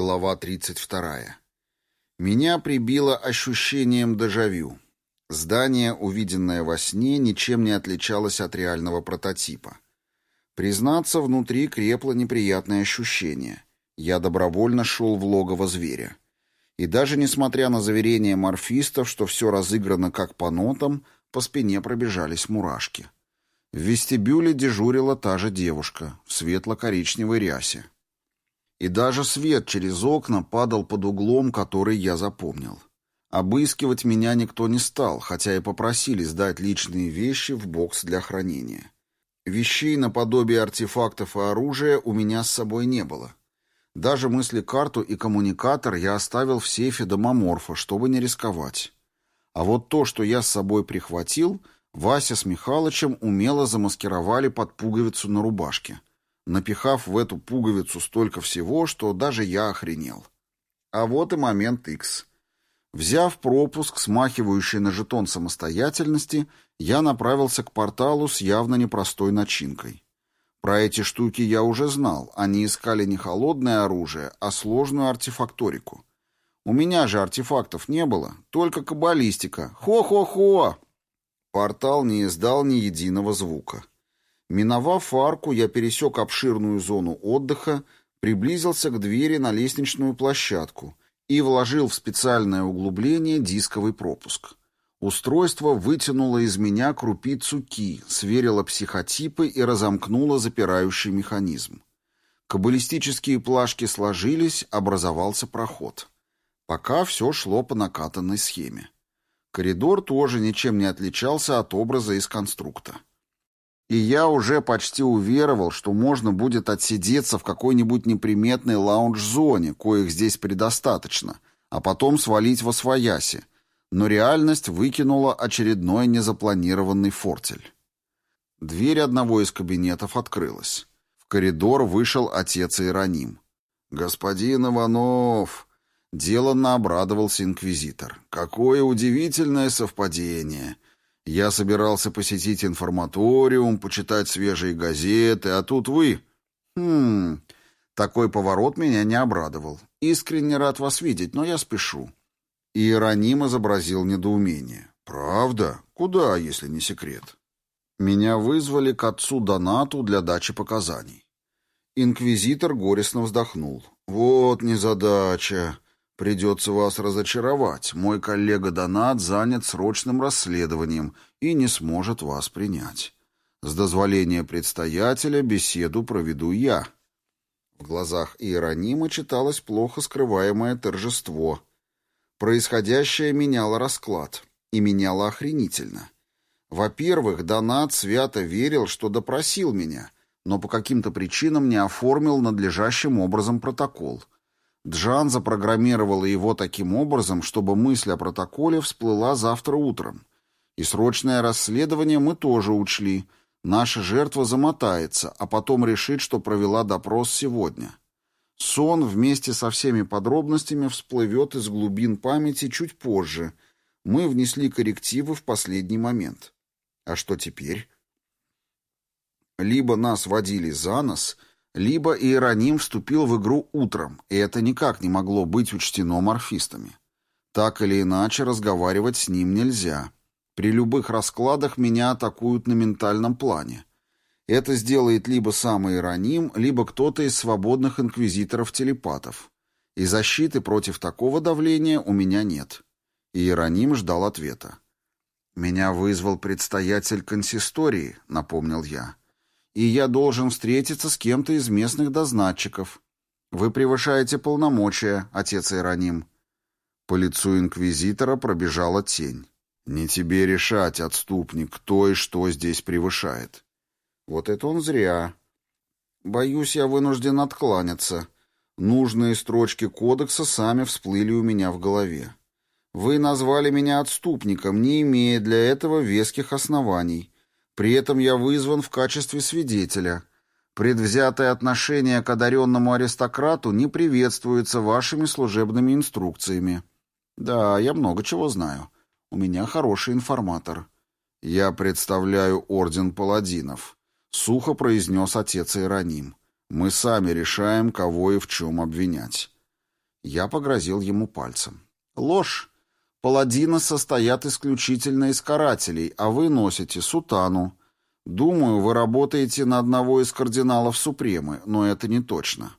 Глава 32. Меня прибило ощущением дежавю. Здание, увиденное во сне, ничем не отличалось от реального прототипа. Признаться, внутри крепло неприятное ощущение. Я добровольно шел в логово зверя. И даже несмотря на заверения морфистов, что все разыграно как по нотам, по спине пробежались мурашки. В вестибюле дежурила та же девушка в светло-коричневой рясе. И даже свет через окна падал под углом, который я запомнил. Обыскивать меня никто не стал, хотя и попросили сдать личные вещи в бокс для хранения. Вещей наподобие артефактов и оружия у меня с собой не было. Даже мысли-карту и коммуникатор я оставил в сейфе домоморфа, чтобы не рисковать. А вот то, что я с собой прихватил, Вася с Михалычем умело замаскировали под пуговицу на рубашке напихав в эту пуговицу столько всего, что даже я охренел. А вот и момент X. Взяв пропуск, смахивающий на жетон самостоятельности, я направился к порталу с явно непростой начинкой. Про эти штуки я уже знал, они искали не холодное оружие, а сложную артефакторику. У меня же артефактов не было, только каббалистика. Хо-хо-хо! Портал не издал ни единого звука. Миновав арку, я пересек обширную зону отдыха, приблизился к двери на лестничную площадку и вложил в специальное углубление дисковый пропуск. Устройство вытянуло из меня крупицу ки, сверило психотипы и разомкнуло запирающий механизм. Каббалистические плашки сложились, образовался проход. Пока все шло по накатанной схеме. Коридор тоже ничем не отличался от образа из конструкта. И я уже почти уверовал, что можно будет отсидеться в какой-нибудь неприметной лаунж-зоне, коих здесь предостаточно, а потом свалить во свояси. Но реальность выкинула очередной незапланированный фортель. Дверь одного из кабинетов открылась. В коридор вышел отец Иероним. «Господин Иванов!» — деланно обрадовался инквизитор. «Какое удивительное совпадение! Я собирался посетить информаториум, почитать свежие газеты, а тут вы... Хм... Такой поворот меня не обрадовал. Искренне рад вас видеть, но я спешу. Иероним изобразил недоумение. «Правда? Куда, если не секрет?» Меня вызвали к отцу Донату для дачи показаний. Инквизитор горестно вздохнул. «Вот незадача. «Придется вас разочаровать. Мой коллега Донат занят срочным расследованием и не сможет вас принять. С дозволения предстоятеля беседу проведу я». В глазах Иеронима читалось плохо скрываемое торжество. Происходящее меняло расклад. И меняло охренительно. Во-первых, Донат свято верил, что допросил меня, но по каким-то причинам не оформил надлежащим образом протокол — Джан запрограммировала его таким образом, чтобы мысль о протоколе всплыла завтра утром. И срочное расследование мы тоже учли. Наша жертва замотается, а потом решит, что провела допрос сегодня. Сон вместе со всеми подробностями всплывет из глубин памяти чуть позже. Мы внесли коррективы в последний момент. А что теперь? Либо нас водили за нос — либо Иероним вступил в игру утром, и это никак не могло быть учтено морфистами. Так или иначе, разговаривать с ним нельзя. При любых раскладах меня атакуют на ментальном плане. Это сделает либо сам Иероним, либо кто-то из свободных инквизиторов-телепатов. И защиты против такого давления у меня нет. Иероним ждал ответа. «Меня вызвал предстоятель консистории», — напомнил я и я должен встретиться с кем-то из местных дознатчиков. Вы превышаете полномочия, отец Иероним». По лицу инквизитора пробежала тень. «Не тебе решать, отступник, кто и что здесь превышает». «Вот это он зря. Боюсь, я вынужден откланяться. Нужные строчки кодекса сами всплыли у меня в голове. Вы назвали меня отступником, не имея для этого веских оснований». При этом я вызван в качестве свидетеля. Предвзятое отношение к одаренному аристократу не приветствуется вашими служебными инструкциями. Да, я много чего знаю. У меня хороший информатор. Я представляю орден паладинов. Сухо произнес отец Иероним. Мы сами решаем, кого и в чем обвинять. Я погрозил ему пальцем. «Ложь. Паладины состоят исключительно из карателей, а вы носите сутану. Думаю, вы работаете на одного из кардиналов Супремы, но это не точно».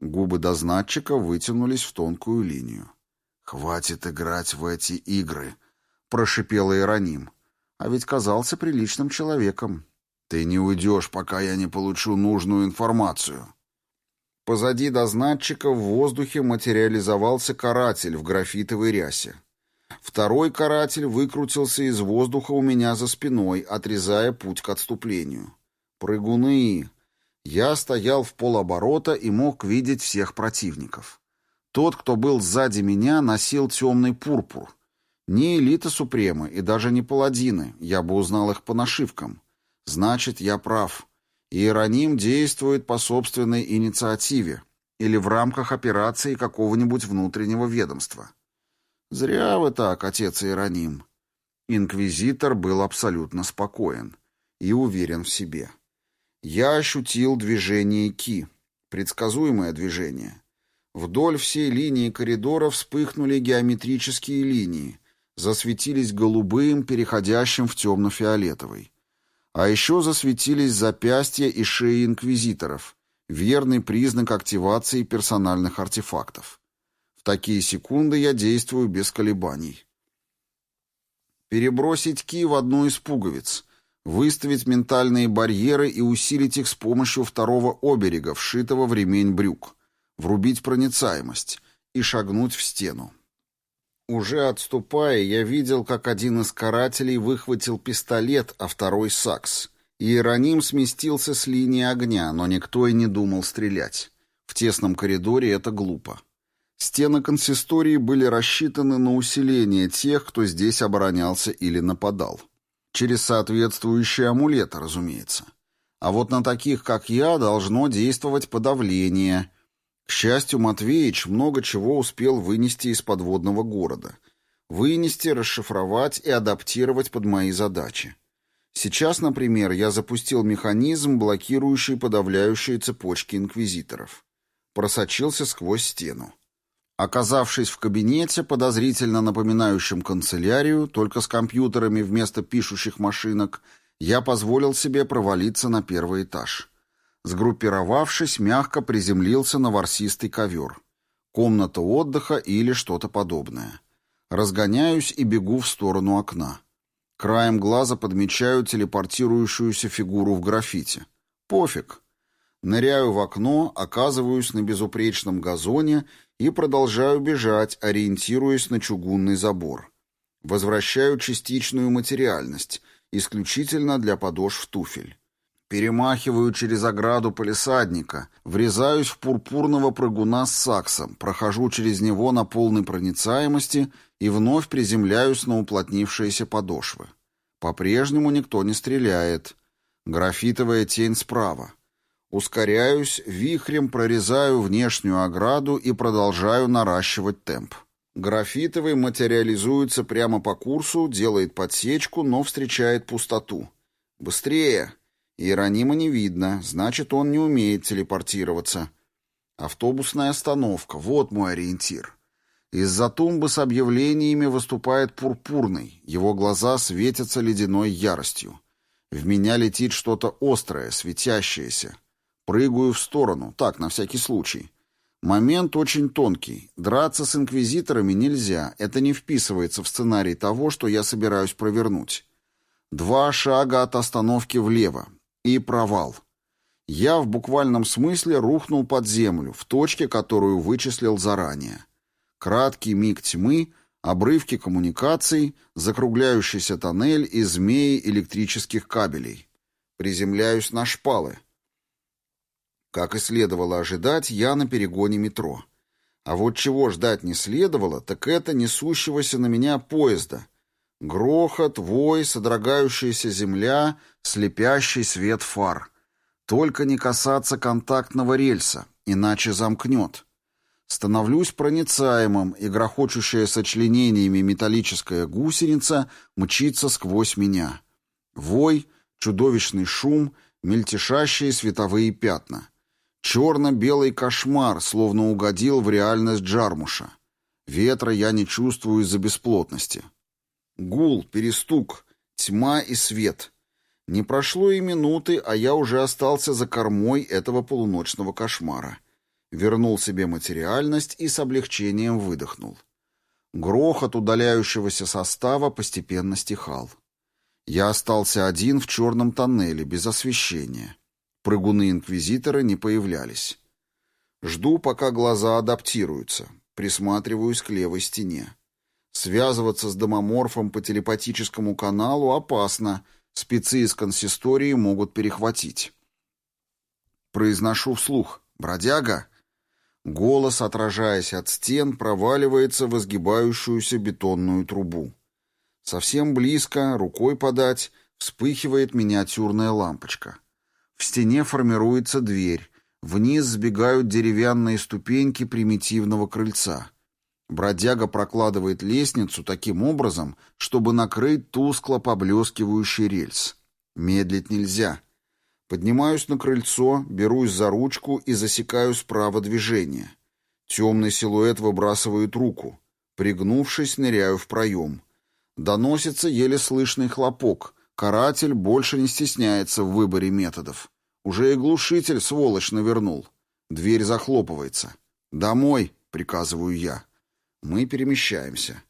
Губы дознатчика вытянулись в тонкую линию. «Хватит играть в эти игры», — прошипел Иероним. А ведь казался приличным человеком. «Ты не уйдешь, пока я не получу нужную информацию». Позади дознатчика в воздухе материализовался каратель в графитовой рясе. Второй каратель выкрутился из воздуха у меня за спиной, отрезая путь к отступлению. Прыгуны! Я стоял в полоборота и мог видеть всех противников. Тот, кто был сзади меня, носил темный пурпур. Не элита Супремы и даже не паладины, я бы узнал их по нашивкам. Значит, я прав. Иероним действует по собственной инициативе или в рамках операции какого-нибудь внутреннего ведомства. Зря вы так, отец Иероним. Инквизитор был абсолютно спокоен и уверен в себе. Я ощутил движение Ки, предсказуемое движение. Вдоль всей линии коридора вспыхнули геометрические линии, засветились голубым, переходящим в темно-фиолетовый. А еще засветились запястья и шеи инквизиторов, верный признак активации персональных артефактов. В такие секунды я действую без колебаний. Перебросить ки в одну из пуговиц, выставить ментальные барьеры и усилить их с помощью второго оберега, вшитого в ремень брюк, врубить проницаемость и шагнуть в стену. Уже отступая, я видел, как один из карателей выхватил пистолет, а второй — сакс. Иероним сместился с линии огня, но никто и не думал стрелять. В тесном коридоре это глупо. Стены консистории были рассчитаны на усиление тех, кто здесь оборонялся или нападал. Через соответствующие амулеты, разумеется. А вот на таких, как я, должно действовать подавление — к счастью, Матвеич много чего успел вынести из подводного города. Вынести, расшифровать и адаптировать под мои задачи. Сейчас, например, я запустил механизм, блокирующий подавляющие цепочки инквизиторов. Просочился сквозь стену. Оказавшись в кабинете, подозрительно напоминающем канцелярию, только с компьютерами вместо пишущих машинок, я позволил себе провалиться на первый этаж. Сгруппировавшись, мягко приземлился на ворсистый ковер. Комната отдыха или что-то подобное. Разгоняюсь и бегу в сторону окна. Краем глаза подмечаю телепортирующуюся фигуру в граффити. Пофиг. Ныряю в окно, оказываюсь на безупречном газоне и продолжаю бежать, ориентируясь на чугунный забор. Возвращаю частичную материальность, исключительно для подошв туфель. Перемахиваю через ограду полисадника, врезаюсь в пурпурного прыгуна с саксом, прохожу через него на полной проницаемости и вновь приземляюсь на уплотнившиеся подошвы. По-прежнему никто не стреляет. Графитовая тень справа. Ускоряюсь, вихрем прорезаю внешнюю ограду и продолжаю наращивать темп. Графитовый материализуется прямо по курсу, делает подсечку, но встречает пустоту. «Быстрее!» Иеронима не видно, значит, он не умеет телепортироваться. Автобусная остановка, вот мой ориентир. Из-за тумбы с объявлениями выступает пурпурный, его глаза светятся ледяной яростью. В меня летит что-то острое, светящееся. Прыгаю в сторону, так, на всякий случай. Момент очень тонкий. Драться с инквизиторами нельзя, это не вписывается в сценарий того, что я собираюсь провернуть. Два шага от остановки влево, и провал. Я в буквальном смысле рухнул под землю, в точке, которую вычислил заранее. Краткий миг тьмы, обрывки коммуникаций, закругляющийся тоннель и змеи электрических кабелей. Приземляюсь на шпалы. Как и следовало ожидать, я на перегоне метро. А вот чего ждать не следовало, так это несущегося на меня поезда — Грохот, вой, содрогающаяся земля, слепящий свет фар. Только не касаться контактного рельса, иначе замкнет. Становлюсь проницаемым, и грохочущая сочленениями металлическая гусеница мчится сквозь меня. Вой, чудовищный шум, мельтешащие световые пятна. Черно-белый кошмар, словно угодил в реальность Джармуша. Ветра я не чувствую из-за бесплотности. Гул, перестук, тьма и свет. Не прошло и минуты, а я уже остался за кормой этого полуночного кошмара. Вернул себе материальность и с облегчением выдохнул. Грохот удаляющегося состава постепенно стихал. Я остался один в черном тоннеле, без освещения. Прыгуны-инквизиторы не появлялись. Жду, пока глаза адаптируются. Присматриваюсь к левой стене. Связываться с домоморфом по телепатическому каналу опасно. Спецы из консистории могут перехватить. Произношу вслух. «Бродяга!» Голос, отражаясь от стен, проваливается в изгибающуюся бетонную трубу. Совсем близко, рукой подать, вспыхивает миниатюрная лампочка. В стене формируется дверь. Вниз сбегают деревянные ступеньки примитивного крыльца. Бродяга прокладывает лестницу таким образом, чтобы накрыть тускло поблескивающий рельс. Медлить нельзя. Поднимаюсь на крыльцо, берусь за ручку и засекаю справа движение. Темный силуэт выбрасывает руку. Пригнувшись, ныряю в проем. Доносится еле слышный хлопок. Каратель больше не стесняется в выборе методов. Уже и глушитель, сволочь, навернул. Дверь захлопывается. «Домой!» — приказываю я. Мы перемещаемся.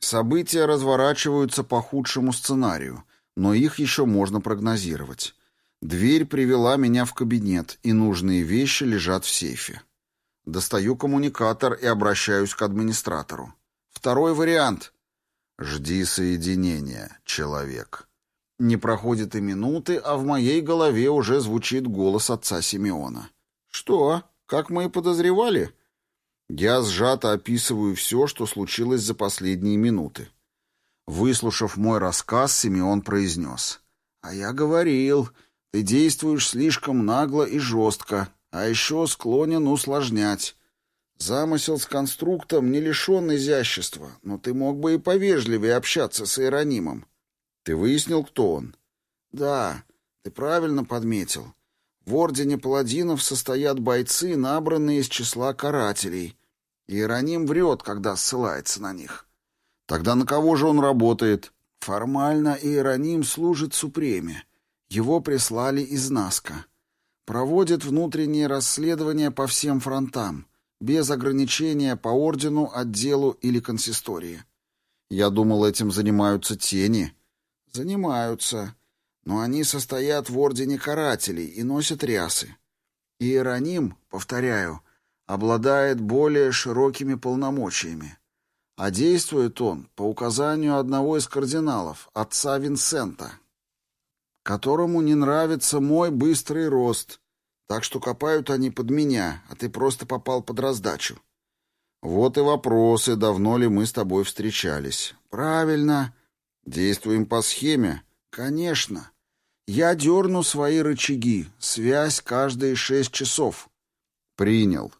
События разворачиваются по худшему сценарию, но их еще можно прогнозировать. Дверь привела меня в кабинет, и нужные вещи лежат в сейфе. Достаю коммуникатор и обращаюсь к администратору. Второй вариант. Жди соединения, человек. Не проходит и минуты, а в моей голове уже звучит голос отца Симеона. Что? Как мы и подозревали? Я сжато описываю все, что случилось за последние минуты. Выслушав мой рассказ, Симеон произнес. «А я говорил, ты действуешь слишком нагло и жестко, а еще склонен усложнять. Замысел с конструктом не лишен изящества, но ты мог бы и повежливее общаться с Иеронимом. Ты выяснил, кто он? Да, ты правильно подметил. В Ордене Паладинов состоят бойцы, набранные из числа карателей. Иероним врет, когда ссылается на них. Тогда на кого же он работает? Формально Иероним служит Супреме. Его прислали из Наска. Проводит внутреннее расследование по всем фронтам, без ограничения по ордену, отделу или консистории. Я думал, этим занимаются тени. Занимаются. Но они состоят в ордене карателей и носят рясы. Иероним, повторяю, обладает более широкими полномочиями. А действует он по указанию одного из кардиналов, отца Винсента которому не нравится мой быстрый рост, так что копают они под меня, а ты просто попал под раздачу. Вот и вопросы, давно ли мы с тобой встречались. Правильно. Действуем по схеме? Конечно. Я дерну свои рычаги, связь каждые шесть часов. Принял.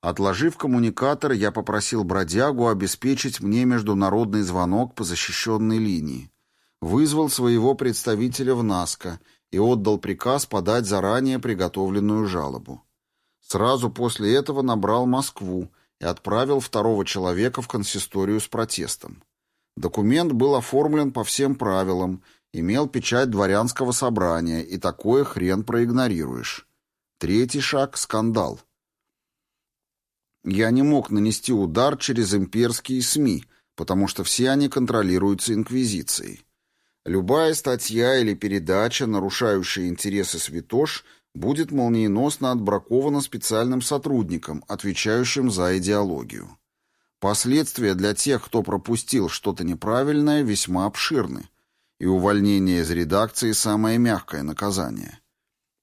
Отложив коммуникатор, я попросил бродягу обеспечить мне международный звонок по защищенной линии вызвал своего представителя в НАСКО и отдал приказ подать заранее приготовленную жалобу. Сразу после этого набрал Москву и отправил второго человека в консисторию с протестом. Документ был оформлен по всем правилам, имел печать дворянского собрания, и такое хрен проигнорируешь. Третий шаг — скандал. Я не мог нанести удар через имперские СМИ, потому что все они контролируются Инквизицией. Любая статья или передача, нарушающая интересы святош, будет молниеносно отбракована специальным сотрудником, отвечающим за идеологию. Последствия для тех, кто пропустил что-то неправильное, весьма обширны, и увольнение из редакции – самое мягкое наказание.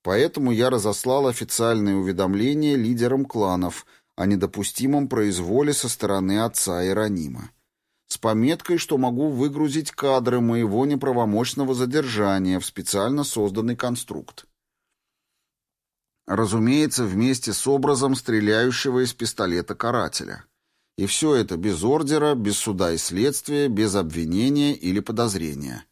Поэтому я разослал официальные уведомления лидерам кланов о недопустимом произволе со стороны отца Иеронима с пометкой, что могу выгрузить кадры моего неправомочного задержания в специально созданный конструкт. Разумеется, вместе с образом стреляющего из пистолета карателя. И все это без ордера, без суда и следствия, без обвинения или подозрения.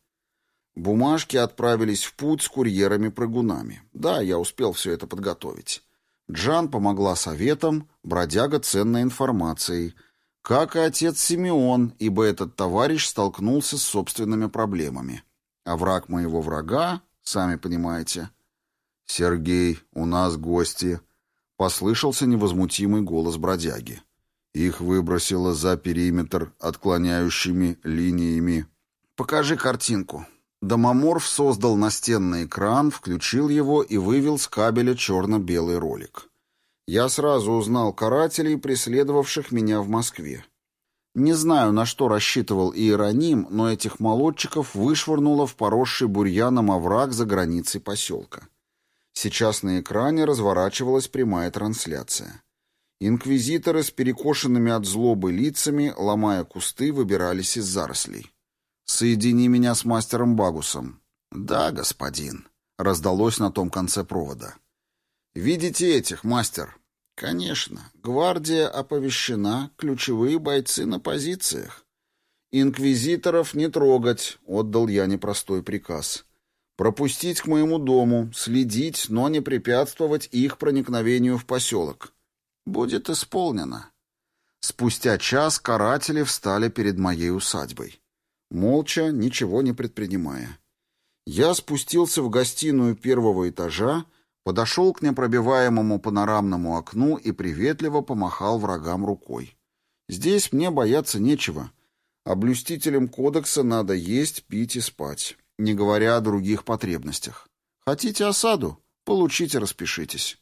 Бумажки отправились в путь с курьерами-прыгунами. Да, я успел все это подготовить. Джан помогла советом, бродяга ценной информацией, как и отец Симеон, ибо этот товарищ столкнулся с собственными проблемами. А враг моего врага, сами понимаете. «Сергей, у нас гости», — послышался невозмутимый голос бродяги. Их выбросило за периметр отклоняющими линиями. «Покажи картинку». Домоморф создал настенный экран, включил его и вывел с кабеля черно-белый ролик. Я сразу узнал карателей, преследовавших меня в Москве. Не знаю, на что рассчитывал Иероним, но этих молодчиков вышвырнуло в поросший бурьяном овраг за границей поселка. Сейчас на экране разворачивалась прямая трансляция. Инквизиторы с перекошенными от злобы лицами, ломая кусты, выбирались из зарослей. «Соедини меня с мастером Багусом». «Да, господин», — раздалось на том конце провода. «Видите этих, мастер?» «Конечно. Гвардия оповещена, ключевые бойцы на позициях». «Инквизиторов не трогать», — отдал я непростой приказ. «Пропустить к моему дому, следить, но не препятствовать их проникновению в поселок». «Будет исполнено». Спустя час каратели встали перед моей усадьбой молча, ничего не предпринимая. Я спустился в гостиную первого этажа, подошел к непробиваемому панорамному окну и приветливо помахал врагам рукой. Здесь мне бояться нечего. Облюстителям кодекса надо есть, пить и спать, не говоря о других потребностях. Хотите осаду? Получите, распишитесь.